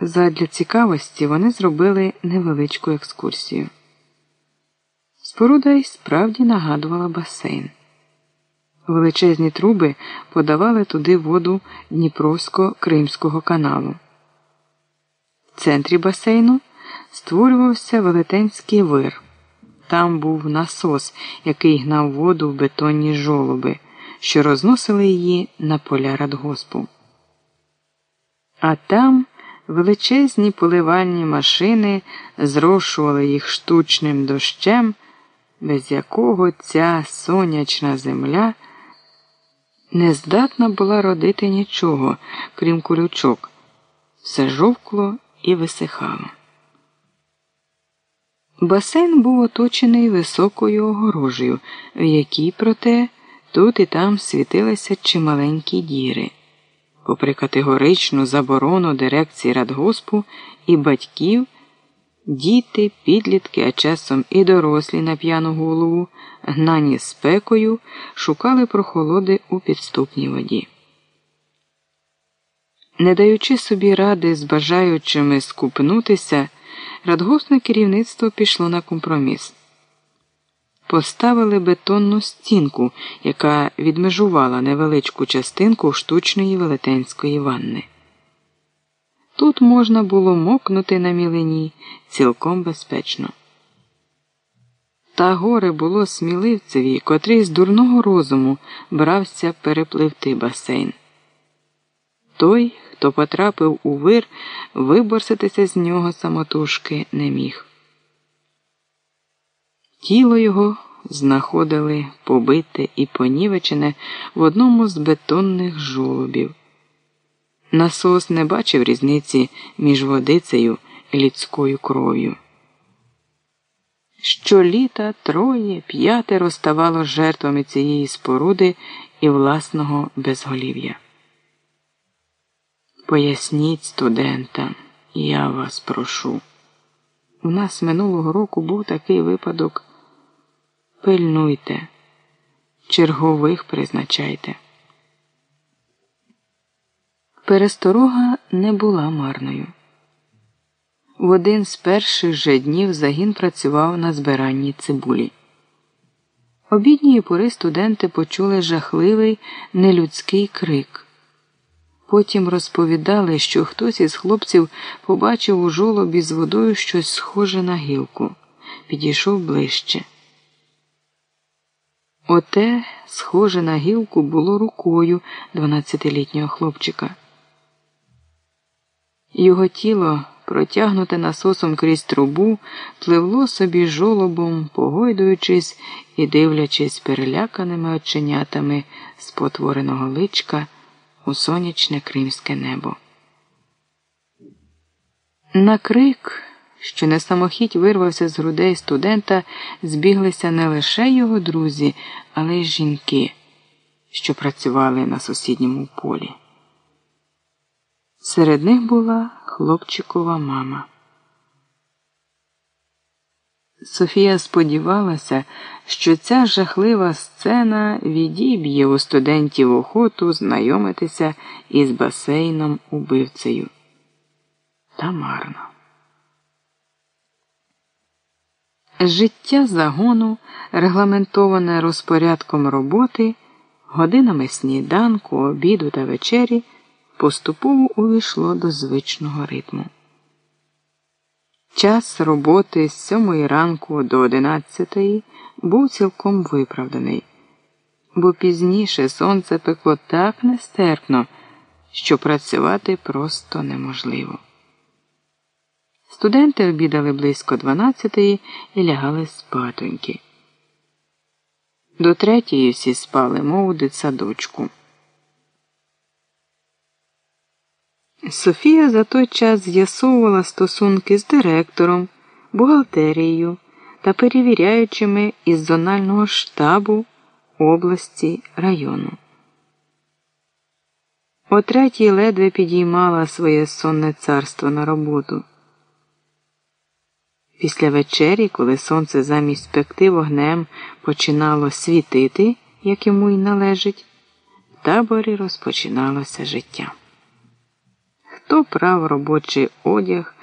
Задля цікавості вони зробили невеличку екскурсію. Споруда й справді нагадувала басейн. Величезні труби подавали туди воду Дніпровсько-Кримського каналу. В центрі басейну створювався велетенський вир. Там був насос, який гнав воду в бетонні жолоби, що розносили її на поля радгоспу. А там величезні поливальні машини зрошували їх штучним дощем, без якого ця сонячна земля не здатна була родити нічого, крім кулючок, все жовкло і висихало. Басейн був оточений високою огорожею, в якій, проте, тут і там світилися чималенькі діри. Попри категоричну заборону дирекції радгоспу і батьків, діти, підлітки, а часом і дорослі на п'яну голову, гнані спекою, шукали прохолоди у підступній воді. Не даючи собі ради з бажаючими скупнутися, радгоспне керівництво пішло на компроміс. Поставили бетонну стінку, яка відмежувала невеличку частинку штучної велетенської ванни. Тут можна було мокнути на мілині цілком безпечно. Та горе було сміливцеві, котрий з дурного розуму брався перепливти басейн. Той, хто потрапив у вир, виборситися з нього самотужки не міг. Тіло його знаходили побите і понівечене в одному з бетонних жолобів. Насос не бачив різниці між водицею і людською кров'ю. Щоліта троє п'ятеро ставало жертвами цієї споруди і власного безголів'я. Поясніть студентам, я вас прошу. У нас минулого року був такий випадок. Пильнуйте, чергових призначайте. Пересторога не була марною. В один з перших же днів загін працював на збиранні цибулі. Обідньої пори студенти почули жахливий нелюдський крик. Потім розповідали, що хтось із хлопців побачив у жолобі з водою щось схоже на гілку, підійшов ближче. Оте, схоже на гілку, було рукою 12-літнього хлопчика. Його тіло, протягнуте насосом крізь трубу, пливло собі жолобом, погойдуючись і дивлячись переляканими оченятами спотвореного личка у сонячне кримське небо. На крик що на самохідь вирвався з грудей студента, збіглися не лише його друзі, але й жінки, що працювали на сусідньому полі. Серед них була хлопчикова мама. Софія сподівалася, що ця жахлива сцена відіб'є у студентів охоту знайомитися із басейном убивцею. Та марно. Життя загону, регламентоване розпорядком роботи, годинами сніданку, обіду та вечері, поступово увійшло до звичного ритму. Час роботи з сьомої ранку до одинадцятої був цілком виправданий, бо пізніше сонце пекло так нестерпно, що працювати просто неможливо. Студенти обідали близько дванадцятої і лягали спатоньки. До третьої всі спали, мов у дитсадочку. Софія за той час з'ясовувала стосунки з директором, бухгалтерією та перевіряючими із зонального штабу області району. О третій ледве підіймала своє сонне царство на роботу. Після вечері, коли сонце замість пекти вогнем починало світити, як йому й належить, в таборі розпочиналося життя. хто прав робочий одяг.